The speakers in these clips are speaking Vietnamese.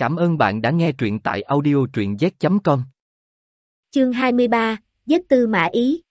Cảm ơn bạn đã nghe truyện tại audio truyện z.com. Chương 23, Giết Tư Mã Ý.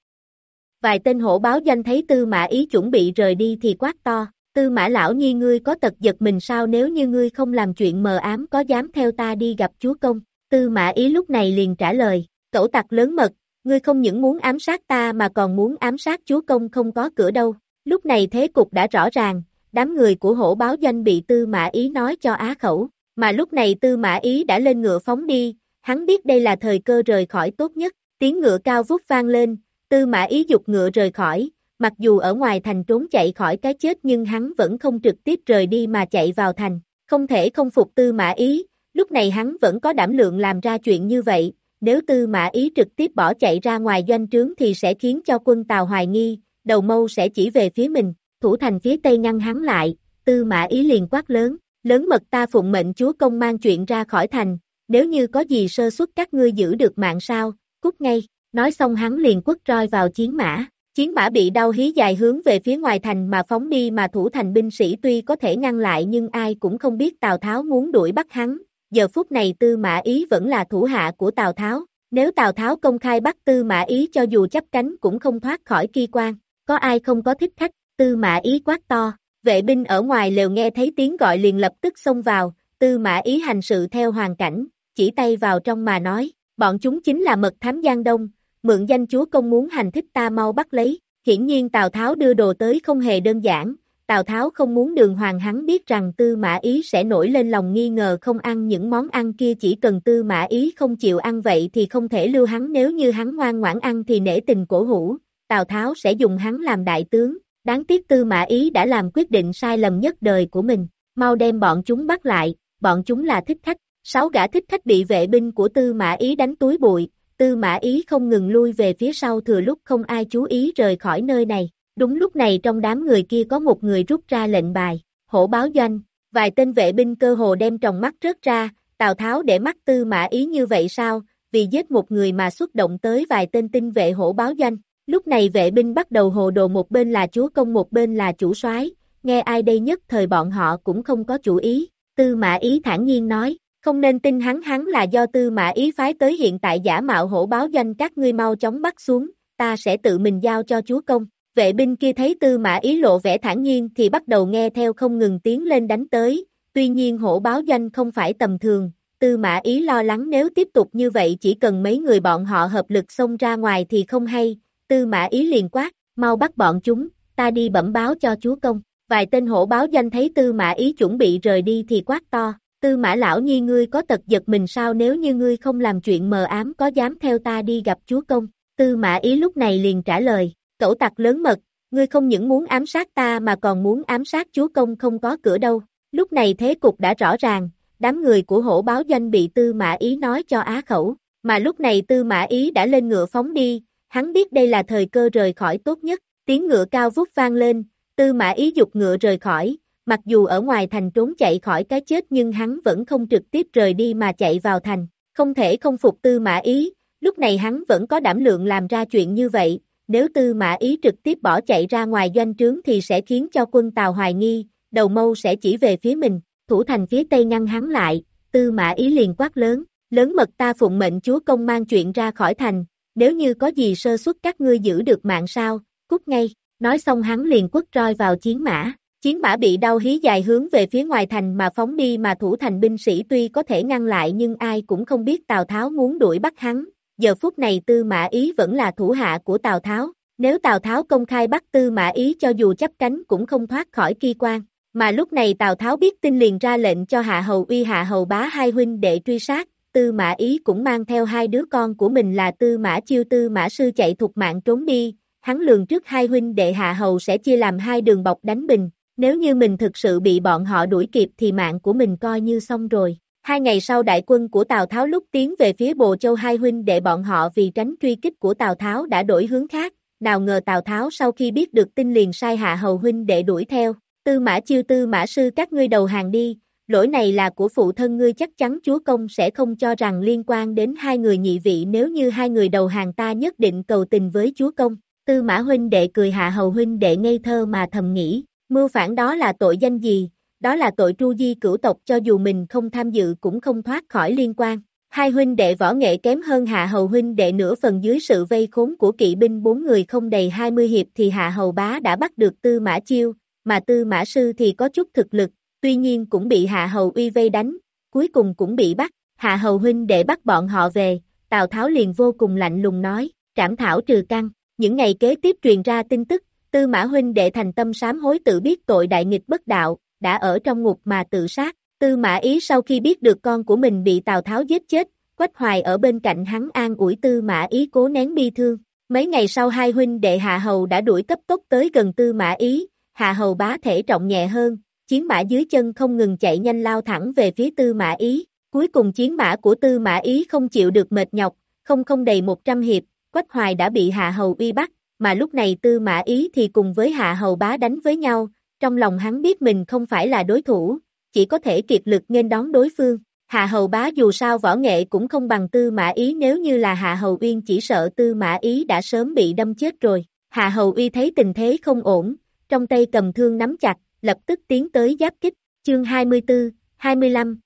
Vài tên hổ báo danh thấy Tư Mã Ý chuẩn bị rời đi thì quát to, Tư Mã Lão Nhi ngươi có tật giật mình sao? Nếu như ngươi không làm chuyện mờ ám có dám theo ta đi gặp chúa công, Tư Mã Ý lúc này liền trả lời, cẩu tặc lớn mật, ngươi không những muốn ám sát ta mà còn muốn ám sát chúa công không có cửa đâu, lúc này thế cục đã rõ ràng, đám người của hổ báo danh bị Tư Mã Ý nói cho á khẩu, mà lúc này Tư Mã Ý đã lên ngựa phóng đi, hắn biết đây là thời cơ rời khỏi tốt nhất, tiếng ngựa cao vút vang lên, Tư Mã Ý dục ngựa rời khỏi, mặc dù ở ngoài thành trốn chạy khỏi cái chết nhưng hắn vẫn không trực tiếp rời đi mà chạy vào thành, không thể không phục Tư Mã Ý, lúc này hắn vẫn có đảm lượng làm ra chuyện như vậy, nếu Tư Mã Ý trực tiếp bỏ chạy ra ngoài doanh trướng thì sẽ khiến cho quân Tàu hoài nghi, đầu mâu sẽ chỉ về phía mình, thủ thành phía tây ngăn hắn lại, Tư Mã Ý liền quát lớn, lớn mật ta phụng mệnh chúa công mang chuyện ra khỏi thành, nếu như có gì sơ suất các ngươi giữ được mạng sao, cút ngay, nói xong hắn liền quất roi vào chiến mã. Chiến mã bị đau hí dài hướng về phía ngoài thành mà phóng đi mà thủ thành binh sĩ tuy có thể ngăn lại nhưng ai cũng không biết Tào Tháo muốn đuổi bắt hắn. Giờ phút này Tư Mã Ý vẫn là thủ hạ của Tào Tháo. Nếu Tào Tháo công khai bắt Tư Mã Ý cho dù chấp cánh cũng không thoát khỏi kỳ quan. Có ai không có thích khách, Tư Mã Ý quát to. Vệ binh ở ngoài lều nghe thấy tiếng gọi liền lập tức xông vào, Tư Mã Ý hành sự theo hoàn cảnh, chỉ tay vào trong mà nói, bọn chúng chính là mật thám Giang Đông, mượn danh chúa công muốn hành thích ta mau bắt lấy, hiển nhiên Tào Tháo đưa đồ tới không hề đơn giản, Tào Tháo không muốn đường hoàng hắn biết rằng Tư Mã Ý sẽ nổi lên lòng nghi ngờ không ăn những món ăn kia chỉ cần Tư Mã Ý không chịu ăn vậy thì không thể lưu hắn nếu như hắn ngoan ngoãn ăn thì nể tình cổ hủ, Tào Tháo sẽ dùng hắn làm đại tướng, đáng tiếc Tư Mã Ý đã làm quyết định sai lầm nhất đời của mình, mau đem bọn chúng bắt lại, bọn chúng là thích khách, sáu gã thích khách bị vệ binh của Tư Mã Ý đánh túi bụi, Tư Mã Ý không ngừng lui về phía sau thừa lúc không ai chú ý rời khỏi nơi này. Đúng lúc này trong đám người kia có một người rút ra lệnh bài, hổ báo doanh, vài tên vệ binh cơ hồ đem tròng mắt rớt ra, Tào Tháo để mắt Tư Mã Ý như vậy sao, vì giết một người mà xuất động tới vài tên tinh vệ hổ báo doanh. Lúc này vệ binh bắt đầu hồ đồ một bên là chúa công một bên là chủ soái, nghe ai đây nhất thời bọn họ cũng không có chủ ý. Tư Mã Ý thản nhiên nói, không nên tin hắn hắn là do tư mã ý phái tới hiện tại giả mạo hổ báo danh các ngươi mau chóng bắt xuống, ta sẽ tự mình giao cho chúa công. Vệ binh kia thấy tư mã ý lộ vẻ thản nhiên thì bắt đầu nghe theo không ngừng tiến lên đánh tới, tuy nhiên hổ báo danh không phải tầm thường, tư mã ý lo lắng nếu tiếp tục như vậy chỉ cần mấy người bọn họ hợp lực xông ra ngoài thì không hay, tư mã ý liền quát, mau bắt bọn chúng, ta đi bẩm báo cho chúa công. Vài tên hổ báo danh thấy tư mã ý chuẩn bị rời đi thì quát to, Tư mã lão nhi ngươi có tật giật mình sao nếu như ngươi không làm chuyện mờ ám có dám theo ta đi gặp chúa công, tư mã ý lúc này liền trả lời, cẩu tặc lớn mật, ngươi không những muốn ám sát ta mà còn muốn ám sát chúa công không có cửa đâu, lúc này thế cục đã rõ ràng, đám người của hổ báo danh bị tư mã ý nói cho á khẩu, mà lúc này tư mã ý đã lên ngựa phóng đi, hắn biết đây là thời cơ rời khỏi tốt nhất, tiếng ngựa cao vút vang lên, tư mã ý dục ngựa rời khỏi, mặc dù ở ngoài thành trốn chạy khỏi cái chết nhưng hắn vẫn không trực tiếp rời đi mà chạy vào thành, không thể không phục tư mã ý, lúc này hắn vẫn có đảm lượng làm ra chuyện như vậy, nếu tư mã ý trực tiếp bỏ chạy ra ngoài doanh trướng thì sẽ khiến cho quân Tàu hoài nghi, đầu mâu sẽ chỉ về phía mình, thủ thành phía tây ngăn hắn lại, tư mã ý liền quát lớn, lớn mật ta phụng mệnh chúa công mang chuyện ra khỏi thành, nếu như có gì sơ suất các ngươi giữ được mạng sao, cút ngay, nói xong hắn liền quất roi vào chiến mã, Chiến mã bị đau hí dài hướng về phía ngoài thành mà phóng đi mà thủ thành binh sĩ tuy có thể ngăn lại nhưng ai cũng không biết Tào Tháo muốn đuổi bắt hắn. Giờ phút này Tư Mã Ý vẫn là thủ hạ của Tào Tháo. Nếu Tào Tháo công khai bắt Tư Mã Ý cho dù chấp cánh cũng không thoát khỏi kỳ quan. Mà lúc này Tào Tháo biết tin liền ra lệnh cho Hạ Hầu Uy Hạ Hầu Bá hai huynh để truy sát. Tư Mã Ý cũng mang theo hai đứa con của mình là Tư Mã Chiêu Tư Mã Sư chạy thuộc mạng trốn đi. Hắn lường trước hai huynh đệ Hạ Hầu sẽ chia làm hai đường bọc đánh bình nếu như mình thực sự bị bọn họ đuổi kịp thì mạng của mình coi như xong rồi. Hai ngày sau đại quân của Tào Tháo lúc tiến về phía Bồ Châu hai huynh đệ bọn họ vì tránh truy kích của Tào Tháo đã đổi hướng khác, nào ngờ Tào Tháo sau khi biết được tin liền sai hạ hầu huynh đệ đuổi theo, tư mã chiêu tư mã sư các ngươi đầu hàng đi, lỗi này là của phụ thân ngươi chắc chắn chúa công sẽ không cho rằng liên quan đến hai người nhị vị nếu như hai người đầu hàng ta nhất định cầu tình với chúa công, tư mã huynh đệ cười hạ hầu huynh đệ ngây thơ mà thầm nghĩ, Mưu phản đó là tội danh gì, đó là tội tru di cửu tộc cho dù mình không tham dự cũng không thoát khỏi liên quan. Hai huynh đệ võ nghệ kém hơn Hạ Hầu huynh đệ nửa phần dưới sự vây khốn của kỵ binh bốn người không đầy 20 hiệp thì Hạ Hầu bá đã bắt được Tư Mã Chiêu, mà Tư Mã Sư thì có chút thực lực, tuy nhiên cũng bị Hạ Hầu uy vây đánh, cuối cùng cũng bị bắt, Hạ Hầu huynh đệ bắt bọn họ về, Tào Tháo liền vô cùng lạnh lùng nói, trảm thảo trừ căn, những ngày kế tiếp truyền ra tin tức, Tư Mã huynh đệ thành tâm sám hối tự biết tội đại nghịch bất đạo, đã ở trong ngục mà tự sát, Tư Mã Ý sau khi biết được con của mình bị Tào Tháo giết chết, Quách Hoài ở bên cạnh hắn an ủi Tư Mã Ý cố nén bi thương. Mấy ngày sau hai huynh đệ Hạ Hầu đã đuổi cấp tốc tới gần Tư Mã Ý, Hạ Hầu bá thể trọng nhẹ hơn, chiến mã dưới chân không ngừng chạy nhanh lao thẳng về phía Tư Mã Ý. Cuối cùng chiến mã của Tư Mã Ý không chịu được mệt nhọc, không không đầy 100 hiệp, Quách Hoài đã bị Hạ Hầu uy bắt, mà lúc này Tư Mã Ý thì cùng với Hạ Hầu bá đánh với nhau, trong lòng hắn biết mình không phải là đối thủ, chỉ có thể kiệt lực nên đón đối phương. Hạ Hầu Bá dù sao võ nghệ cũng không bằng Tư Mã Ý nếu như là Hạ Hầu Uyên chỉ sợ Tư Mã Ý đã sớm bị đâm chết rồi. Hạ Hầu Uy thấy tình thế không ổn, trong tay cầm thương nắm chặt, lập tức tiến tới giáp kích, chương 24, 25.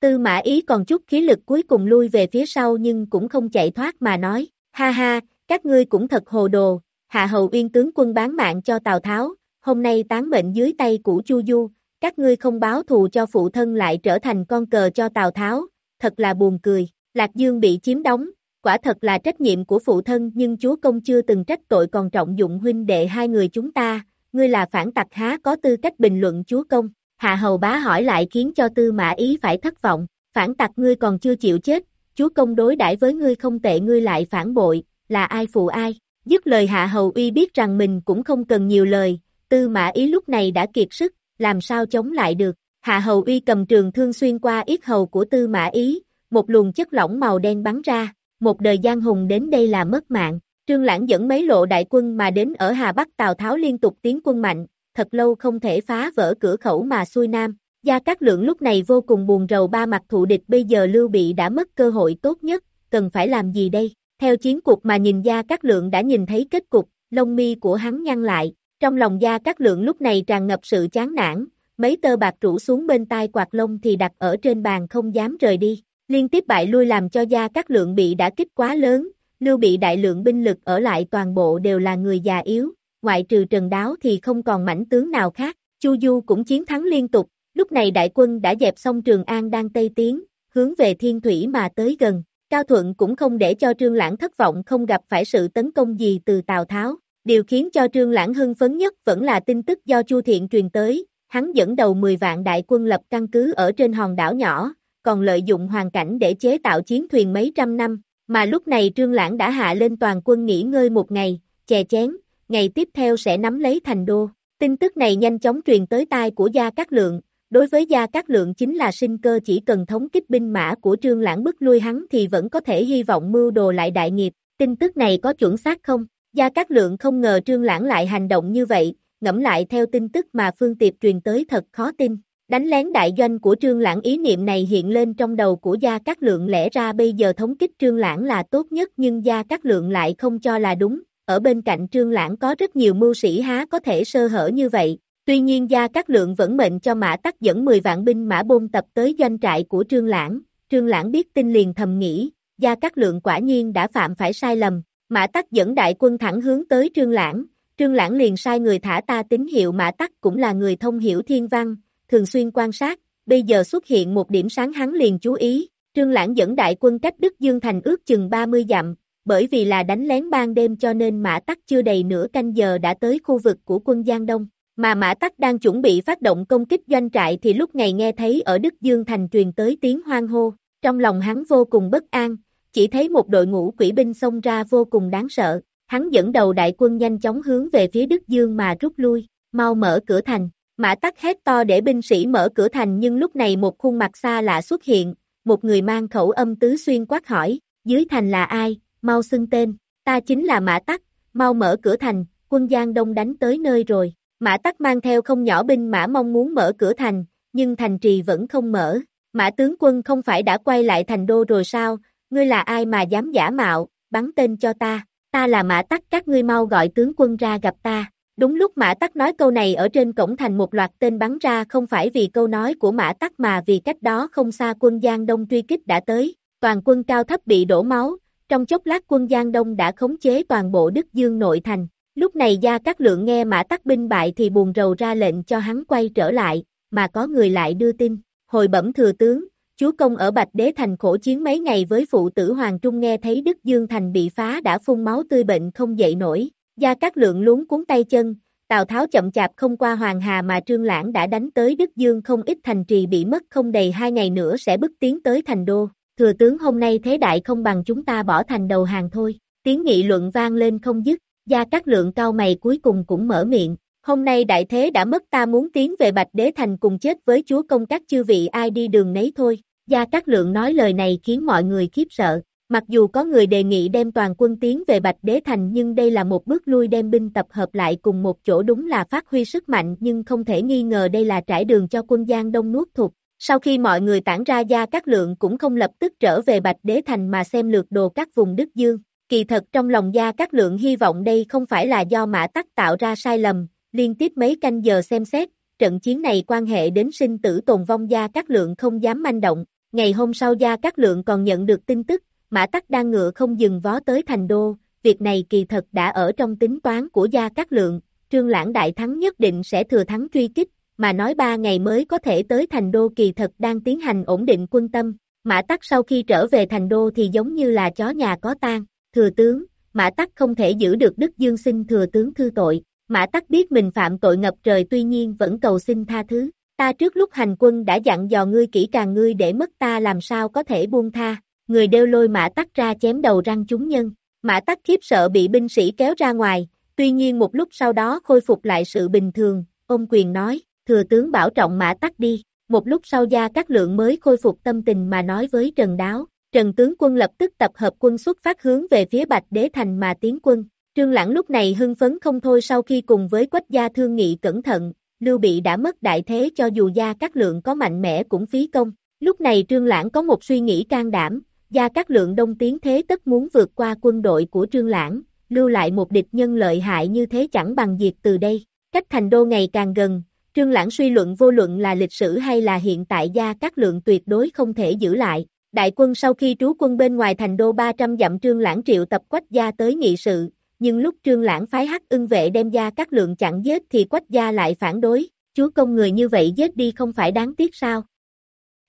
Tư Mã Ý còn chút khí lực cuối cùng lui về phía sau nhưng cũng không chạy thoát mà nói, ha ha, các ngươi cũng thật hồ đồ, Hạ Hầu Uyên tướng quân bán mạng cho Tào Tháo, hôm nay tán mệnh dưới tay của Chu Du, các ngươi không báo thù cho phụ thân lại trở thành con cờ cho Tào Tháo, thật là buồn cười, Lạc Dương bị chiếm đóng, quả thật là trách nhiệm của phụ thân nhưng chúa công chưa từng trách tội còn trọng dụng huynh đệ hai người chúng ta, ngươi là phản tặc há có tư cách bình luận chúa công, Hạ Hầu Bá hỏi lại khiến cho Tư Mã Ý phải thất vọng, phản tặc ngươi còn chưa chịu chết, chúa công đối đãi với ngươi không tệ ngươi lại phản bội, là ai phụ ai, dứt lời Hạ Hầu Uy biết rằng mình cũng không cần nhiều lời, Tư Mã Ý lúc này đã kiệt sức, làm sao chống lại được. Hạ Hầu Uy cầm trường thương xuyên qua yết hầu của Tư Mã Ý, một luồng chất lỏng màu đen bắn ra, một đời giang hùng đến đây là mất mạng. Trương Lãng dẫn mấy lộ đại quân mà đến ở Hà Bắc Tào Tháo liên tục tiến quân mạnh, thật lâu không thể phá vỡ cửa khẩu mà xuôi nam. Gia Cát Lượng lúc này vô cùng buồn rầu ba mặt thụ địch bây giờ Lưu Bị đã mất cơ hội tốt nhất, cần phải làm gì đây? Theo chiến cuộc mà nhìn Gia Cát Lượng đã nhìn thấy kết cục, lông mi của hắn nhăn lại, trong lòng Gia Cát Lượng lúc này tràn ngập sự chán nản, mấy tơ bạc rủ xuống bên tai quạt lông thì đặt ở trên bàn không dám rời đi. Liên tiếp bại lui làm cho Gia Cát Lượng bị đã kích quá lớn, lưu bị đại lượng binh lực ở lại toàn bộ đều là người già yếu, ngoại trừ Trần Đáo thì không còn mảnh tướng nào khác. Chu Du cũng chiến thắng liên tục, lúc này đại quân đã dẹp xong Trường An đang tây tiến, hướng về Thiên Thủy mà tới gần. Cao Thuận cũng không để cho Trương Lãng thất vọng không gặp phải sự tấn công gì từ Tào Tháo. Điều khiến cho Trương Lãng hưng phấn nhất vẫn là tin tức do Chu Thiện truyền tới, hắn dẫn đầu 10 vạn đại quân lập căn cứ ở trên hòn đảo nhỏ, còn lợi dụng hoàn cảnh để chế tạo chiến thuyền mấy trăm năm, mà lúc này Trương Lãng đã hạ lên toàn quân nghỉ ngơi một ngày, chè chén, ngày tiếp theo sẽ nắm lấy thành đô. Tin tức này nhanh chóng truyền tới tai của Gia Cát Lượng, đối với Gia Cát Lượng chính là sinh cơ chỉ cần thống kích binh mã của Trương Lãng bức lui hắn thì vẫn có thể hy vọng mưu đồ lại đại nghiệp. Tin tức này có chuẩn xác không? Gia Cát Lượng không ngờ Trương Lãng lại hành động như vậy, ngẫm lại theo tin tức mà Phương Tiệp truyền tới thật khó tin. Đánh lén đại doanh của Trương Lãng ý niệm này hiện lên trong đầu của Gia Cát Lượng lẽ ra bây giờ thống kích Trương Lãng là tốt nhất nhưng Gia Cát Lượng lại không cho là đúng, ở bên cạnh Trương Lãng có rất nhiều mưu sĩ há có thể sơ hở như vậy. Tuy nhiên Gia Cát Lượng vẫn mệnh cho Mã Tắc dẫn 10 vạn binh mã bôn tập tới doanh trại của Trương Lãng, Trương Lãng biết tin liền thầm nghĩ, Gia Cát Lượng quả nhiên đã phạm phải sai lầm, Mã Tắc dẫn đại quân thẳng hướng tới Trương Lãng, Trương Lãng liền sai người thả ta tín hiệu Mã Tắc cũng là người thông hiểu thiên văn, thường xuyên quan sát, bây giờ xuất hiện một điểm sáng hắn liền chú ý, Trương Lãng dẫn đại quân cách Đức Dương Thành ước chừng 30 dặm, bởi vì là đánh lén ban đêm cho nên Mã Tắc chưa đầy nửa canh giờ đã tới khu vực của quân Giang Đông, mà Mã Tắc đang chuẩn bị phát động công kích doanh trại thì lúc này nghe thấy ở Đức Dương Thành truyền tới tiếng hoang hô, trong lòng hắn vô cùng bất an, chỉ thấy một đội ngũ quỷ binh xông ra vô cùng đáng sợ, hắn dẫn đầu đại quân nhanh chóng hướng về phía Đức Dương mà rút lui, mau mở cửa thành, mã tắc hét to để binh sĩ mở cửa thành nhưng lúc này một khuôn mặt xa lạ xuất hiện, một người mang khẩu âm tứ xuyên quát hỏi, dưới thành là ai, mau xưng tên, ta chính là mã tắc, mau mở cửa thành, quân Giang Đông đánh tới nơi rồi, mã tắc mang theo không nhỏ binh mã mong muốn mở cửa thành, nhưng thành trì vẫn không mở, mã tướng quân không phải đã quay lại thành đô rồi sao, ngươi là ai mà dám giả mạo, bắn tên cho ta, ta là mã tắc các ngươi mau gọi tướng quân ra gặp ta, Đúng lúc Mã Tắc nói câu này ở trên cổng thành một loạt tên bắn ra không phải vì câu nói của Mã Tắc mà vì cách đó không xa quân Giang Đông truy kích đã tới, toàn quân cao thấp bị đổ máu, trong chốc lát quân Giang Đông đã khống chế toàn bộ Đức Dương nội thành. Lúc này Gia Cát Lượng nghe Mã Tắc binh bại thì buồn rầu ra lệnh cho hắn quay trở lại, mà có người lại đưa tin, hồi bẩm thừa tướng, chúa công ở Bạch Đế Thành khổ chiến mấy ngày với phụ tử Hoàng Trung nghe thấy Đức Dương Thành bị phá đã phun máu tươi bệnh không dậy nổi, Gia Cát Lượng luống cuốn tay chân, Tào Tháo chậm chạp không qua Hoàng Hà mà Trương Lãng đã đánh tới Đức Dương không ít thành trì bị mất không đầy hai ngày nữa sẽ bước tiến tới thành đô, thừa tướng hôm nay thế đại không bằng chúng ta bỏ thành đầu hàng thôi, tiếng nghị luận vang lên không dứt, Gia Cát Lượng cao mày cuối cùng cũng mở miệng, hôm nay đại thế đã mất ta muốn tiến về Bạch Đế Thành cùng chết với chúa công các chư vị ai đi đường nấy thôi, Gia Cát Lượng nói lời này khiến mọi người khiếp sợ, Mặc dù có người đề nghị đem toàn quân tiến về Bạch Đế Thành nhưng đây là một bước lui đem binh tập hợp lại cùng một chỗ đúng là phát huy sức mạnh nhưng không thể nghi ngờ đây là trải đường cho quân Giang Đông nuốt thục. Sau khi mọi người tản ra gia các lượng cũng không lập tức trở về Bạch Đế Thành mà xem lượt đồ các vùng Đức Dương. Kỳ thật trong lòng gia các lượng hy vọng đây không phải là do mã tắc tạo ra sai lầm, liên tiếp mấy canh giờ xem xét, trận chiến này quan hệ đến sinh tử tồn vong gia các lượng không dám manh động. Ngày hôm sau gia các lượng còn nhận được tin tức, Mã Tắc đang ngựa không dừng vó tới thành đô, việc này kỳ thật đã ở trong tính toán của Gia Cát Lượng, Trương Lãng đại thắng nhất định sẽ thừa thắng truy kích, mà nói ba ngày mới có thể tới thành đô kỳ thật đang tiến hành ổn định quân tâm, Mã Tắc sau khi trở về thành đô thì giống như là chó nhà có tang, thừa tướng, Mã Tắc không thể giữ được Đức Dương xin thừa tướng thư tội, Mã Tắc biết mình phạm tội ngập trời tuy nhiên vẫn cầu xin tha thứ, ta trước lúc hành quân đã dặn dò ngươi kỹ càng ngươi để mất ta làm sao có thể buông tha, người đeo lôi mã tắc ra chém đầu răng chúng nhân. Mã tắc khiếp sợ bị binh sĩ kéo ra ngoài, tuy nhiên một lúc sau đó khôi phục lại sự bình thường, ông quyền nói, thừa tướng bảo trọng mã tắc đi. Một lúc sau gia các lượng mới khôi phục tâm tình mà nói với Trần Đáo. Trần tướng quân lập tức tập hợp quân xuất phát hướng về phía Bạch Đế Thành mà tiến quân. Trương Lãng lúc này hưng phấn không thôi sau khi cùng với Quách gia thương nghị cẩn thận, Lưu Bị đã mất đại thế cho dù gia các lượng có mạnh mẽ cũng phí công. Lúc này Trương Lãng có một suy nghĩ can đảm, Gia Cát Lượng đông tiến thế tất muốn vượt qua quân đội của Trương Lãng, lưu lại một địch nhân lợi hại như thế chẳng bằng diệt từ đây. Cách thành đô ngày càng gần, Trương Lãng suy luận vô luận là lịch sử hay là hiện tại Gia Cát Lượng tuyệt đối không thể giữ lại. Đại quân sau khi trú quân bên ngoài thành đô 300 dặm Trương Lãng triệu tập Quách Gia tới nghị sự, nhưng lúc Trương Lãng phái hắc ưng vệ đem Gia Cát Lượng chặn giết thì Quách Gia lại phản đối, chúa công người như vậy giết đi không phải đáng tiếc sao?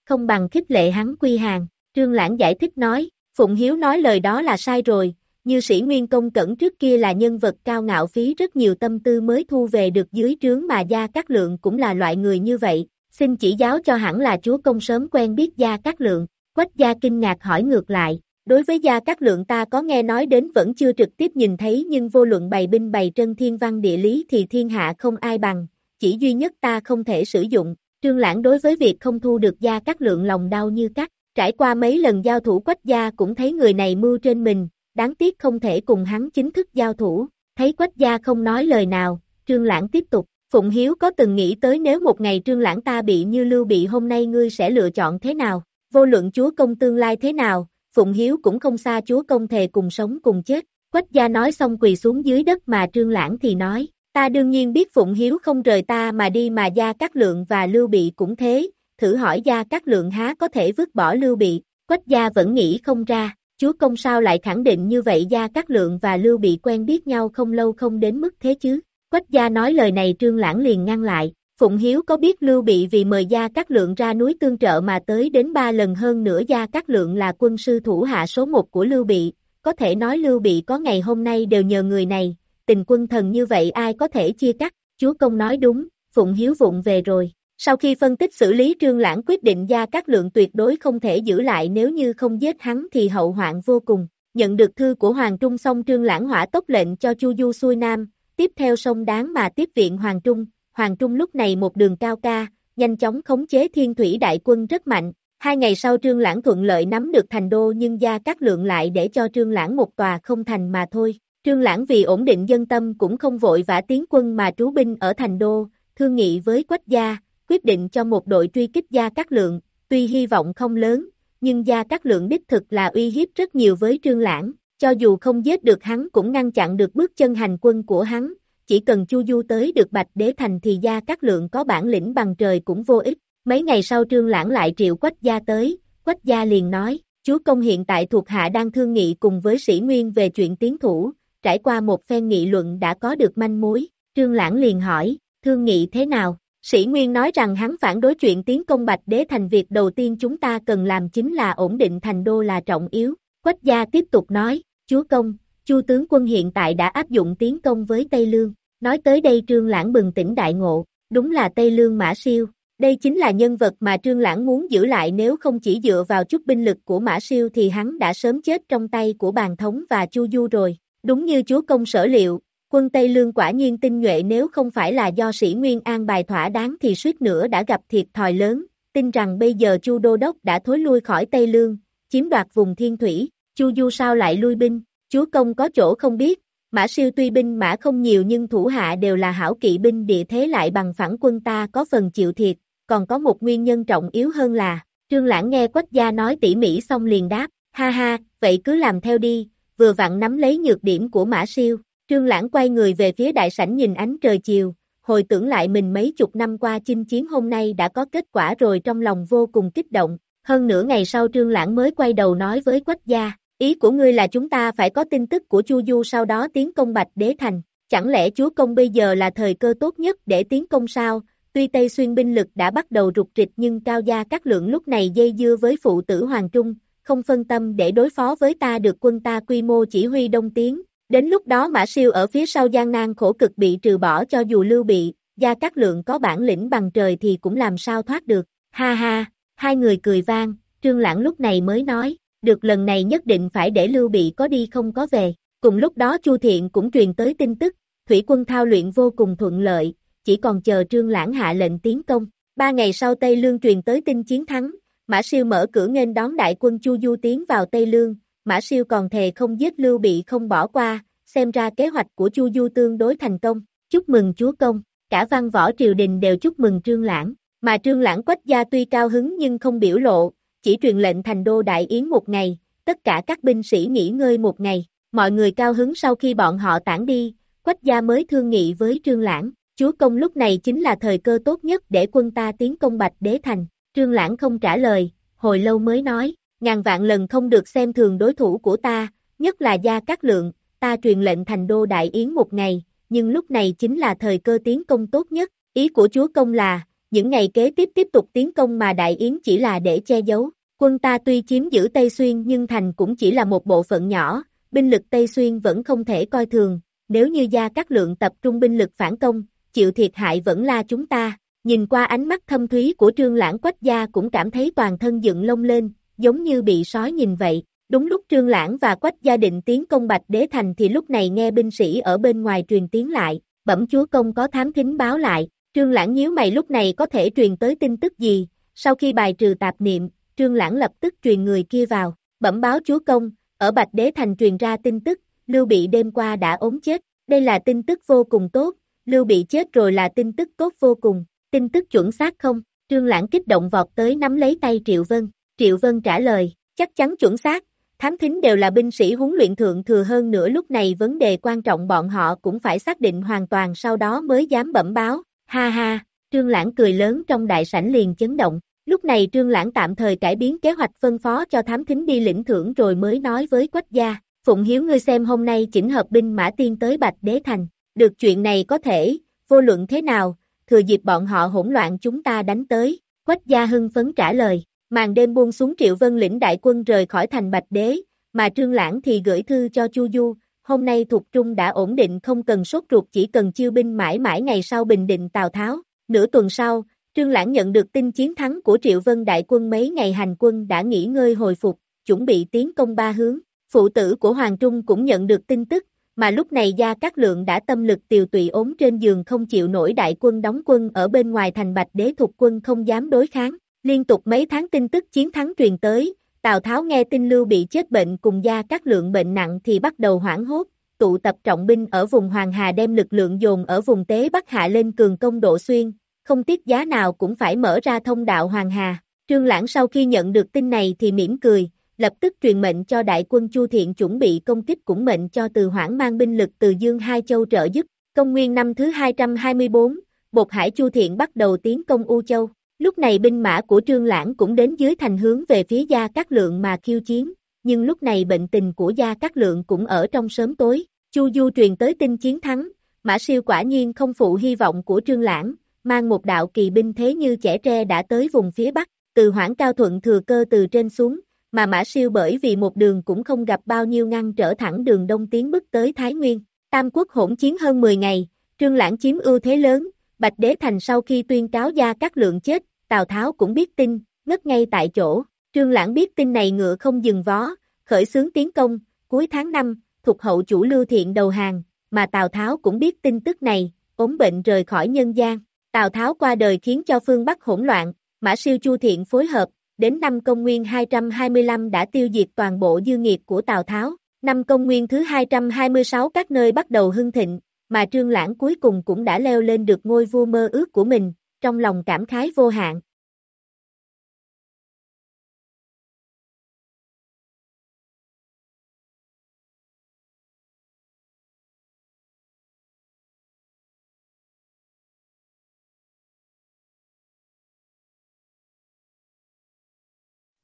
Không bằng khích lệ hắn quy hàng. Trương Lãng giải thích nói, Phụng Hiếu nói lời đó là sai rồi, như sĩ Nguyên Công Cẩn trước kia là nhân vật cao ngạo phí rất nhiều tâm tư mới thu về được dưới trướng mà Gia Cát Lượng cũng là loại người như vậy, xin chỉ giáo cho hẳn là chúa công sớm quen biết Gia Cát Lượng, Quách Gia kinh ngạc hỏi ngược lại, đối với Gia Cát Lượng ta có nghe nói đến vẫn chưa trực tiếp nhìn thấy nhưng vô luận bày binh bày trân thiên văn địa lý thì thiên hạ không ai bằng, chỉ duy nhất ta không thể sử dụng, Trương Lãng đối với việc không thu được Gia Cát Lượng lòng đau như cắt, Trải qua mấy lần giao thủ quách gia cũng thấy người này mưu trên mình, đáng tiếc không thể cùng hắn chính thức giao thủ, thấy quách gia không nói lời nào, trương lãng tiếp tục, Phụng Hiếu có từng nghĩ tới nếu một ngày trương lãng ta bị như lưu bị hôm nay ngươi sẽ lựa chọn thế nào, vô luận chúa công tương lai thế nào, Phụng Hiếu cũng không xa chúa công thề cùng sống cùng chết, quách gia nói xong quỳ xuống dưới đất mà trương lãng thì nói, ta đương nhiên biết Phụng Hiếu không rời ta mà đi mà gia các lượng và lưu bị cũng thế, thử hỏi Gia các Lượng há có thể vứt bỏ Lưu Bị, Quách Gia vẫn nghĩ không ra, chúa công sao lại khẳng định như vậy Gia các Lượng và Lưu Bị quen biết nhau không lâu không đến mức thế chứ, Quách Gia nói lời này Trương Lãng liền ngăn lại, Phụng Hiếu có biết Lưu Bị vì mời Gia Cát Lượng ra núi tương trợ mà tới đến ba lần hơn nữa Gia Cát Lượng là quân sư thủ hạ số một của Lưu Bị, có thể nói Lưu Bị có ngày hôm nay đều nhờ người này, tình quân thần như vậy ai có thể chia cắt, chúa công nói đúng, Phụng Hiếu vụng về rồi. Sau khi phân tích xử lý Trương Lãng quyết định gia các lượng tuyệt đối không thể giữ lại nếu như không giết hắn thì hậu hoạn vô cùng. Nhận được thư của Hoàng Trung xong Trương Lãng hỏa tốc lệnh cho Chu Du xuôi Nam, tiếp theo sông đáng mà tiếp viện Hoàng Trung. Hoàng Trung lúc này một đường cao ca, nhanh chóng khống chế thiên thủy đại quân rất mạnh. Hai ngày sau Trương Lãng thuận lợi nắm được thành đô nhưng gia các lượng lại để cho Trương Lãng một tòa không thành mà thôi. Trương Lãng vì ổn định dân tâm cũng không vội vã tiến quân mà trú binh ở thành đô, thương nghị với Quách gia, quyết định cho một đội truy kích Gia Cát Lượng, tuy hy vọng không lớn, nhưng Gia Cát Lượng đích thực là uy hiếp rất nhiều với Trương Lãng, cho dù không giết được hắn cũng ngăn chặn được bước chân hành quân của hắn, chỉ cần Chu Du tới được Bạch Đế Thành thì gia cát lượng có bản lĩnh bằng trời cũng vô ích. Mấy ngày sau trương lãng lại triệu quách gia tới, quách gia liền nói, chúa công hiện tại thuộc hạ đang thương nghị cùng với sĩ nguyên về chuyện tiến thủ, trải qua một phen nghị luận đã có được manh mối, trương lãng liền hỏi, thương nghị thế nào? Sĩ Nguyên nói rằng hắn phản đối chuyện tiến công Bạch Đế thành việc đầu tiên chúng ta cần làm chính là ổn định thành đô là trọng yếu. Quách gia tiếp tục nói, chúa công, chu tướng quân hiện tại đã áp dụng tiến công với Tây Lương. Nói tới đây Trương Lãng bừng tỉnh đại ngộ, đúng là Tây Lương Mã Siêu. Đây chính là nhân vật mà Trương Lãng muốn giữ lại nếu không chỉ dựa vào chút binh lực của Mã Siêu thì hắn đã sớm chết trong tay của bàn thống và Chu Du rồi. Đúng như chúa công sở liệu, quân Tây Lương quả nhiên tinh nhuệ nếu không phải là do sĩ Nguyên an bài thỏa đáng thì suýt nữa đã gặp thiệt thòi lớn, tin rằng bây giờ Chu Đô Đốc đã thối lui khỏi Tây Lương, chiếm đoạt vùng thiên thủy, Chu Du sao lại lui binh, chúa công có chỗ không biết, Mã siêu tuy binh mã không nhiều nhưng thủ hạ đều là hảo kỵ binh địa thế lại bằng phẳng quân ta có phần chịu thiệt, còn có một nguyên nhân trọng yếu hơn là, Trương Lãng nghe Quách gia nói tỉ mỉ xong liền đáp, ha ha, vậy cứ làm theo đi, vừa vặn nắm lấy nhược điểm của Mã siêu. Trương Lãng quay người về phía đại sảnh nhìn ánh trời chiều, hồi tưởng lại mình mấy chục năm qua chinh chiến hôm nay đã có kết quả rồi trong lòng vô cùng kích động. Hơn nửa ngày sau Trương Lãng mới quay đầu nói với Quách gia, ý của ngươi là chúng ta phải có tin tức của Chu Du sau đó tiến công Bạch Đế Thành. Chẳng lẽ chúa công bây giờ là thời cơ tốt nhất để tiến công sao? Tuy Tây Xuyên binh lực đã bắt đầu rụt rịch nhưng Cao Gia các lượng lúc này dây dưa với phụ tử Hoàng Trung, không phân tâm để đối phó với ta được quân ta quy mô chỉ huy đông tiến. Đến lúc đó Mã Siêu ở phía sau gian nan khổ cực bị trừ bỏ cho dù lưu bị, Gia các lượng có bản lĩnh bằng trời thì cũng làm sao thoát được. Ha ha, hai người cười vang, Trương Lãng lúc này mới nói, được lần này nhất định phải để lưu bị có đi không có về. Cùng lúc đó Chu Thiện cũng truyền tới tin tức, thủy quân thao luyện vô cùng thuận lợi, chỉ còn chờ Trương Lãng hạ lệnh tiến công. Ba ngày sau Tây Lương truyền tới tin chiến thắng, Mã Siêu mở cửa nghênh đón đại quân Chu Du tiến vào Tây Lương, Mã Siêu còn thề không giết Lưu Bị không bỏ qua, xem ra kế hoạch của Chu Du tương đối thành công. Chúc mừng chúa công, cả văn võ triều đình đều chúc mừng Trương Lãng, mà Trương Lãng quách gia tuy cao hứng nhưng không biểu lộ, chỉ truyền lệnh thành đô đại yến một ngày, tất cả các binh sĩ nghỉ ngơi một ngày, mọi người cao hứng sau khi bọn họ tản đi, quách gia mới thương nghị với Trương Lãng, chúa công lúc này chính là thời cơ tốt nhất để quân ta tiến công Bạch Đế Thành, Trương Lãng không trả lời, hồi lâu mới nói, ngàn vạn lần không được xem thường đối thủ của ta, nhất là Gia Cát Lượng, ta truyền lệnh thành đô đại yến một ngày, nhưng lúc này chính là thời cơ tiến công tốt nhất, ý của chúa công là, những ngày kế tiếp tiếp tục tiến công mà đại yến chỉ là để che giấu, quân ta tuy chiếm giữ Tây Xuyên nhưng thành cũng chỉ là một bộ phận nhỏ, binh lực Tây Xuyên vẫn không thể coi thường, nếu như Gia Cát Lượng tập trung binh lực phản công, chịu thiệt hại vẫn là chúng ta, Nhìn qua ánh mắt thâm thúy của trương lãng quách gia cũng cảm thấy toàn thân dựng lông lên, giống như bị sói nhìn vậy. Đúng lúc trương lãng và quách gia định tiến công bạch đế thành thì lúc này nghe binh sĩ ở bên ngoài truyền tiếng lại, bẩm chúa công có thám thính báo lại, trương lãng nhíu mày lúc này có thể truyền tới tin tức gì, sau khi bài trừ tạp niệm, trương lãng lập tức truyền người kia vào, bẩm báo chúa công, ở bạch đế thành truyền ra tin tức, lưu bị đêm qua đã ốm chết, đây là tin tức vô cùng tốt, lưu bị chết rồi là tin tức tốt vô cùng, tin tức chuẩn xác không? Trương Lãng kích động vọt tới nắm lấy tay Triệu Vân. Triệu Vân trả lời, chắc chắn chuẩn xác, thám thính đều là binh sĩ huấn luyện thượng thừa hơn nữa lúc này vấn đề quan trọng bọn họ cũng phải xác định hoàn toàn sau đó mới dám bẩm báo. Ha ha, Trương Lãng cười lớn trong đại sảnh liền chấn động. Lúc này Trương Lãng tạm thời cải biến kế hoạch phân phó cho thám thính đi lĩnh thưởng rồi mới nói với Quách gia, Phụng Hiếu ngươi xem hôm nay chỉnh hợp binh mã tiên tới Bạch Đế Thành, được chuyện này có thể, vô luận thế nào, thừa dịp bọn họ hỗn loạn chúng ta đánh tới, Quách gia hưng phấn trả lời, màn đêm buông xuống Triệu Vân lĩnh đại quân rời khỏi thành Bạch Đế, mà Trương Lãng thì gửi thư cho Chu Du, hôm nay thuộc trung đã ổn định không cần sốt ruột chỉ cần chiêu binh mãi mãi ngày sau bình định Tào Tháo, nửa tuần sau, Trương Lãng nhận được tin chiến thắng của Triệu Vân đại quân mấy ngày hành quân đã nghỉ ngơi hồi phục, chuẩn bị tiến công ba hướng, phụ tử của Hoàng Trung cũng nhận được tin tức, mà lúc này Gia Cát Lượng đã tâm lực tiều tụy ốm trên giường không chịu nổi đại quân đóng quân ở bên ngoài thành Bạch Đế thuộc quân không dám đối kháng. Liên tục mấy tháng tin tức chiến thắng truyền tới, Tào Tháo nghe tin Lưu bị chết bệnh cùng Gia các Lượng bệnh nặng thì bắt đầu hoảng hốt, tụ tập trọng binh ở vùng Hoàng Hà đem lực lượng dồn ở vùng Tế Bắc Hạ lên cường công độ xuyên, không tiếc giá nào cũng phải mở ra thông đạo Hoàng Hà. Trương Lãng sau khi nhận được tin này thì mỉm cười, lập tức truyền mệnh cho đại quân Chu Thiện chuẩn bị công kích cũng mệnh cho từ Hoảng mang binh lực từ Dương Hai Châu trợ giúp, Công nguyên năm thứ 224, Bột Hải Chu Thiện bắt đầu tiến công U Châu. Lúc này binh mã của Trương Lãng cũng đến dưới thành hướng về phía Gia Cát Lượng mà khiêu chiến, nhưng lúc này bệnh tình của Gia Cát Lượng cũng ở trong sớm tối. Chu Du truyền tới tin chiến thắng, Mã Siêu quả nhiên không phụ hy vọng của Trương Lãng, mang một đạo kỳ binh thế như trẻ tre đã tới vùng phía Bắc, từ hoảng cao thuận thừa cơ từ trên xuống, mà Mã Siêu bởi vì một đường cũng không gặp bao nhiêu ngăn trở thẳng đường đông tiến bước tới Thái Nguyên. Tam quốc hỗn chiến hơn 10 ngày, Trương Lãng chiếm ưu thế lớn, Bạch Đế Thành sau khi tuyên cáo gia cát lượng chết, Tào Tháo cũng biết tin, ngất ngay tại chỗ. Trương Lãng biết tin này ngựa không dừng vó, khởi xướng tiến công, cuối tháng 5, thuộc hậu chủ Lưu Thiện đầu hàng, mà Tào Tháo cũng biết tin tức này, ốm bệnh rời khỏi nhân gian. Tào Tháo qua đời khiến cho phương Bắc hỗn loạn, Mã Siêu Chu Thiện phối hợp, đến năm công nguyên 225 đã tiêu diệt toàn bộ dư nghiệp của Tào Tháo. Năm công nguyên thứ 226 các nơi bắt đầu hưng thịnh, mà Trương Lãng cuối cùng cũng đã leo lên được ngôi vua mơ ước của mình, trong lòng cảm khái vô hạn.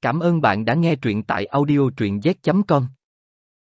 Cảm ơn bạn đã nghe truyện tại audiotruyenz.com.